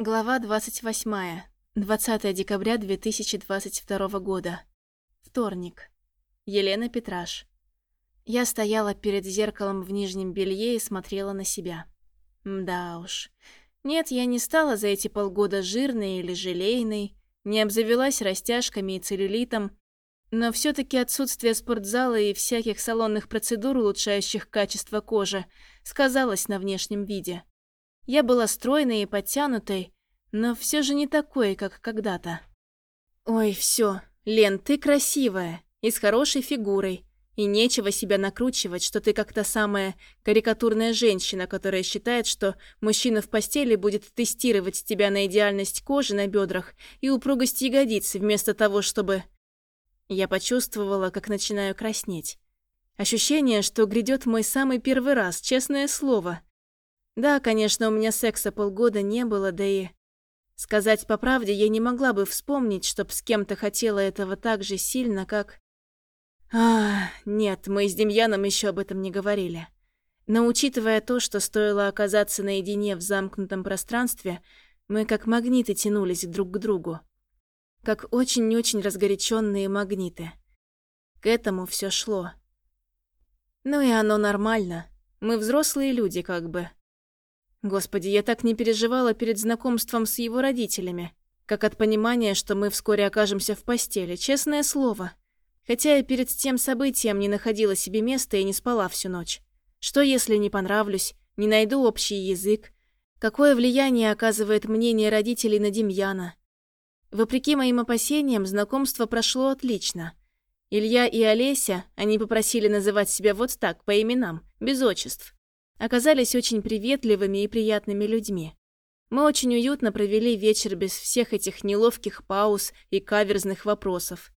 Глава 28. 20 декабря 2022 года. Вторник. Елена Петраш. Я стояла перед зеркалом в нижнем белье и смотрела на себя. Да уж. Нет, я не стала за эти полгода жирной или желейной, не обзавелась растяжками и целлюлитом, но все таки отсутствие спортзала и всяких салонных процедур, улучшающих качество кожи, сказалось на внешнем виде. Я была стройной и подтянутой, но все же не такой, как когда-то. Ой, все, Лен, ты красивая и с хорошей фигурой, и нечего себя накручивать, что ты как та самая карикатурная женщина, которая считает, что мужчина в постели будет тестировать тебя на идеальность кожи на бедрах и упругость ягодиц, вместо того, чтобы... Я почувствовала, как начинаю краснеть. Ощущение, что грядет мой самый первый раз, честное слово. Да, конечно, у меня секса полгода не было, да и... Сказать по правде, я не могла бы вспомнить, чтоб с кем-то хотела этого так же сильно, как... А, нет, мы с Демьяном еще об этом не говорили. Но учитывая то, что стоило оказаться наедине в замкнутом пространстве, мы как магниты тянулись друг к другу. Как очень-очень разгоряченные магниты. К этому все шло. Ну и оно нормально. Мы взрослые люди, как бы. Господи, я так не переживала перед знакомством с его родителями, как от понимания, что мы вскоре окажемся в постели, честное слово. Хотя я перед тем событием не находила себе места и не спала всю ночь. Что если не понравлюсь, не найду общий язык? Какое влияние оказывает мнение родителей на Демьяна? Вопреки моим опасениям, знакомство прошло отлично. Илья и Олеся, они попросили называть себя вот так, по именам, без отчеств оказались очень приветливыми и приятными людьми. Мы очень уютно провели вечер без всех этих неловких пауз и каверзных вопросов.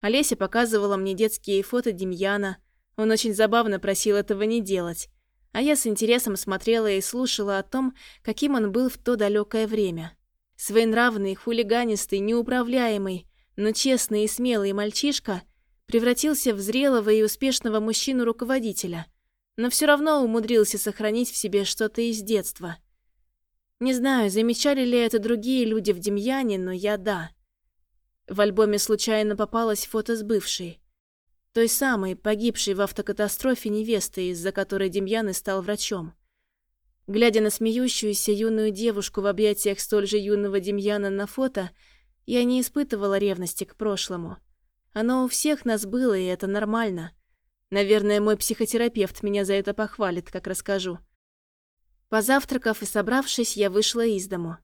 Олеся показывала мне детские фото Демьяна. Он очень забавно просил этого не делать. А я с интересом смотрела и слушала о том, каким он был в то далекое время. Своенравный, хулиганистый, неуправляемый, но честный и смелый мальчишка превратился в зрелого и успешного мужчину-руководителя – но все равно умудрился сохранить в себе что-то из детства. Не знаю, замечали ли это другие люди в Демьяне, но я да. В альбоме случайно попалось фото с бывшей. Той самой, погибшей в автокатастрофе невесты, из-за которой Демьян и стал врачом. Глядя на смеющуюся юную девушку в объятиях столь же юного Демьяна на фото, я не испытывала ревности к прошлому. Оно у всех нас было, и это нормально – Наверное, мой психотерапевт меня за это похвалит, как расскажу. Позавтракав и собравшись, я вышла из дому.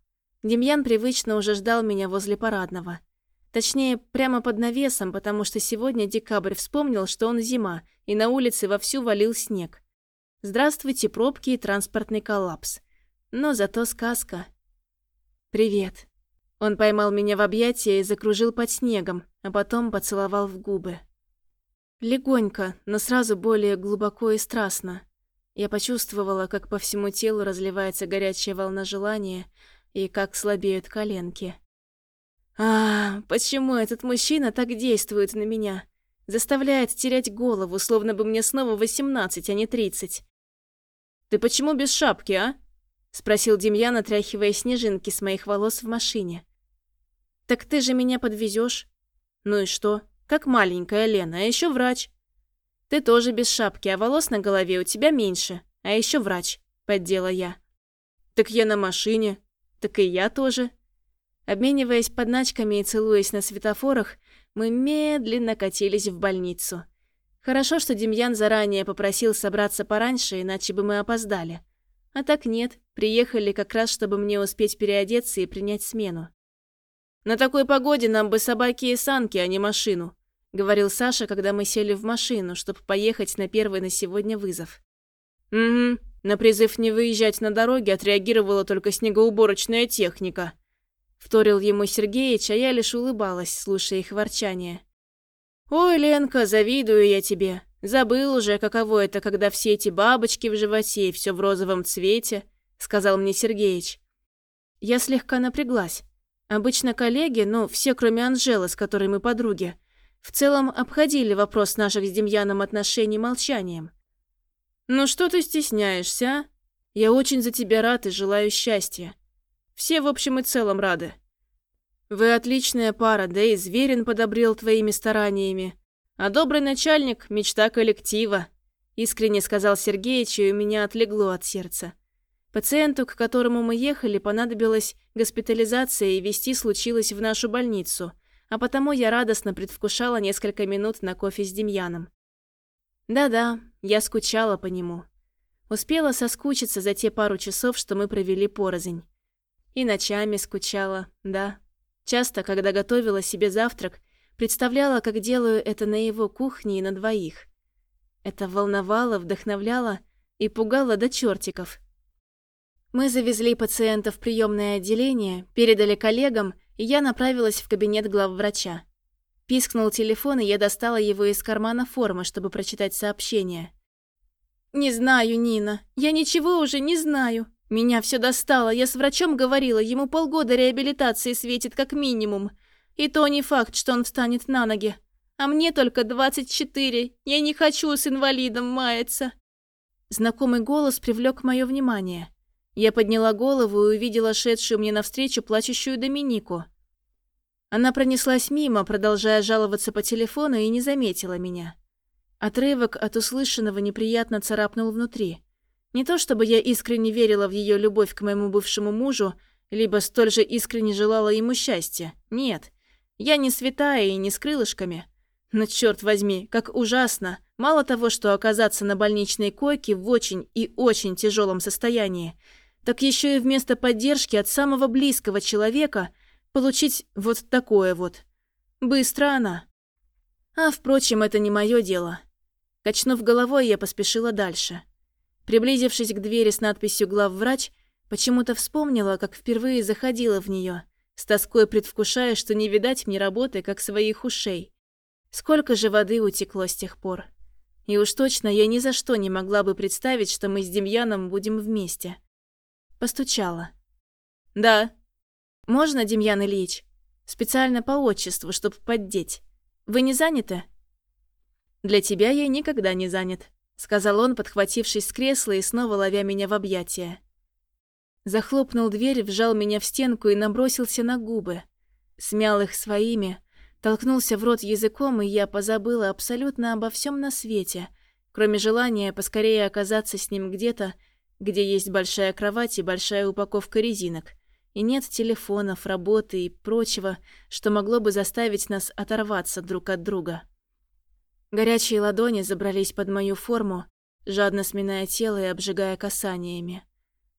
Демьян привычно уже ждал меня возле парадного. Точнее, прямо под навесом, потому что сегодня декабрь вспомнил, что он зима, и на улице вовсю валил снег. Здравствуйте, пробки и транспортный коллапс. Но зато сказка. «Привет». Он поймал меня в объятия и закружил под снегом, а потом поцеловал в губы. Легонько, но сразу более глубоко и страстно. Я почувствовала, как по всему телу разливается горячая волна желания и как слабеют коленки. А, почему этот мужчина так действует на меня? Заставляет терять голову, словно бы мне снова восемнадцать, а не тридцать. «Ты почему без шапки, а?» — спросил Демьян, отряхивая снежинки с моих волос в машине. «Так ты же меня подвезешь. «Ну и что? Как маленькая Лена, а еще врач. Ты тоже без шапки, а волос на голове у тебя меньше. А еще врач, поддела я. Так я на машине. Так и я тоже. Обмениваясь подначками и целуясь на светофорах, мы медленно катились в больницу. Хорошо, что Демьян заранее попросил собраться пораньше, иначе бы мы опоздали. А так нет, приехали как раз, чтобы мне успеть переодеться и принять смену. На такой погоде нам бы собаки и санки, а не машину, — говорил Саша, когда мы сели в машину, чтобы поехать на первый на сегодня вызов. «Угу. На призыв не выезжать на дороге отреагировала только снегоуборочная техника», — вторил ему Сергеич, а я лишь улыбалась, слушая их ворчание. «Ой, Ленка, завидую я тебе. Забыл уже, каково это, когда все эти бабочки в животе и все в розовом цвете», — сказал мне Сергеич. Я слегка напряглась. Обычно коллеги, ну, все кроме Анжелы, с которой мы подруги, — в целом обходили вопрос наших с Демьяном отношений молчанием. «Ну что ты стесняешься, а? Я очень за тебя рад и желаю счастья. Все в общем и целом рады. Вы отличная пара, да и Зверин подобрел твоими стараниями. А добрый начальник – мечта коллектива», – искренне сказал Сергеич, и у меня отлегло от сердца. Пациенту, к которому мы ехали, понадобилась госпитализация и вести случилось в нашу больницу, а потому я радостно предвкушала несколько минут на кофе с Демьяном. Да-да, я скучала по нему. Успела соскучиться за те пару часов, что мы провели порознь. И ночами скучала, да. Часто, когда готовила себе завтрак, представляла, как делаю это на его кухне и на двоих. Это волновало, вдохновляло и пугало до чертиков. Мы завезли пациента в приемное отделение, передали коллегам, я направилась в кабинет главврача. Пискнул телефон, и я достала его из кармана формы, чтобы прочитать сообщение. «Не знаю, Нина. Я ничего уже не знаю. Меня все достало. Я с врачом говорила, ему полгода реабилитации светит как минимум. И то не факт, что он встанет на ноги. А мне только 24. Я не хочу с инвалидом маяться». Знакомый голос привлек мое внимание. Я подняла голову и увидела шедшую мне навстречу плачущую Доминику. Она пронеслась мимо, продолжая жаловаться по телефону, и не заметила меня. Отрывок от услышанного неприятно царапнул внутри. Не то чтобы я искренне верила в ее любовь к моему бывшему мужу, либо столь же искренне желала ему счастья. Нет, я не святая и не с крылышками. Но черт возьми, как ужасно. Мало того, что оказаться на больничной койке в очень и очень тяжелом состоянии, так еще и вместо поддержки от самого близкого человека получить вот такое вот. Быстро она. А, впрочем, это не мое дело. Качнув головой, я поспешила дальше. Приблизившись к двери с надписью «Главврач», почему-то вспомнила, как впервые заходила в нее, с тоской предвкушая, что не видать мне работы, как своих ушей. Сколько же воды утекло с тех пор. И уж точно я ни за что не могла бы представить, что мы с Демьяном будем вместе. Постучала. «Да». «Можно, Демьян Ильич? Специально по отчеству, чтобы поддеть. Вы не заняты?» «Для тебя я никогда не занят», — сказал он, подхватившись с кресла и снова ловя меня в объятия. Захлопнул дверь, вжал меня в стенку и набросился на губы. Смял их своими, толкнулся в рот языком, и я позабыла абсолютно обо всем на свете, кроме желания поскорее оказаться с ним где-то, где есть большая кровать и большая упаковка резинок, и нет телефонов, работы и прочего, что могло бы заставить нас оторваться друг от друга. Горячие ладони забрались под мою форму, жадно сминая тело и обжигая касаниями.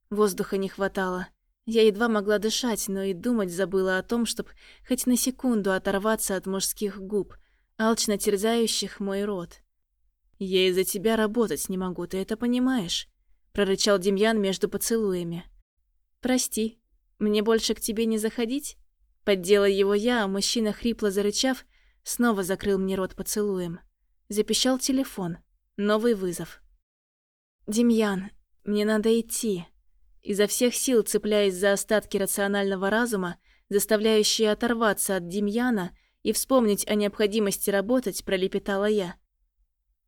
Воздуха не хватало. Я едва могла дышать, но и думать забыла о том, чтобы хоть на секунду оторваться от мужских губ, алчно терзающих мой рот. «Я из-за тебя работать не могу, ты это понимаешь?» прорычал Демьян между поцелуями. «Прости, мне больше к тебе не заходить?» Поддела его я, а мужчина, хрипло зарычав, снова закрыл мне рот поцелуем. Запищал телефон. Новый вызов. «Демьян, мне надо идти». Изо всех сил, цепляясь за остатки рационального разума, заставляющие оторваться от Демьяна и вспомнить о необходимости работать, пролепетала я.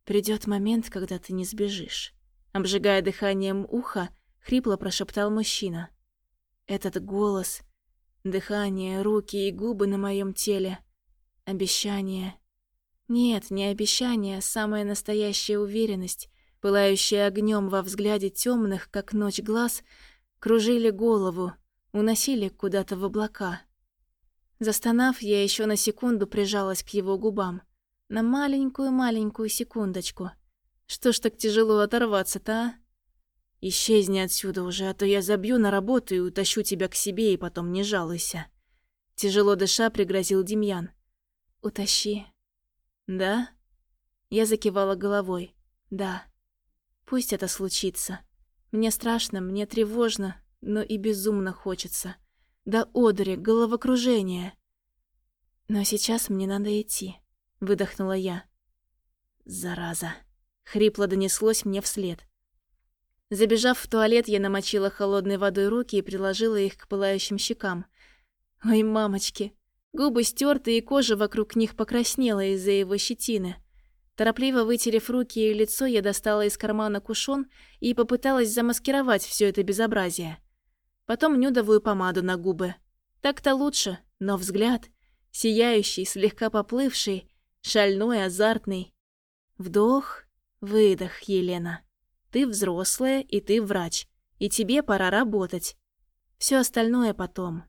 Придет момент, когда ты не сбежишь. Обжигая дыханием ухо, хрипло прошептал мужчина. Этот голос, дыхание, руки и губы на моем теле. Обещание. Нет, не обещание, а самая настоящая уверенность, пылающая огнем во взгляде темных, как ночь глаз, кружили голову, уносили куда-то в облака. Застонав, я еще на секунду прижалась к его губам. На маленькую-маленькую секундочку — что ж так тяжело оторваться-то, а? Исчезни отсюда уже, а то я забью на работу и утащу тебя к себе, и потом не жалуйся. Тяжело дыша, пригрозил Демьян. Утащи. Да? Я закивала головой. Да. Пусть это случится. Мне страшно, мне тревожно, но и безумно хочется. Да одури, головокружение. Но сейчас мне надо идти, выдохнула я. Зараза. Хрипло донеслось мне вслед. Забежав в туалет, я намочила холодной водой руки и приложила их к пылающим щекам. Ой, мамочки! Губы стерты, и кожа вокруг них покраснела из-за его щетины. Торопливо вытерев руки и лицо, я достала из кармана кушон и попыталась замаскировать все это безобразие. Потом нюдовую помаду на губы. Так-то лучше, но взгляд, сияющий, слегка поплывший, шальной, азартный. Вдох, выдох, Елена. Ты взрослая, и ты врач, и тебе пора работать. Все остальное потом.